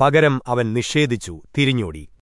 പകരം അവൻ നിഷേധിച്ചു തിരിഞ്ഞോടി.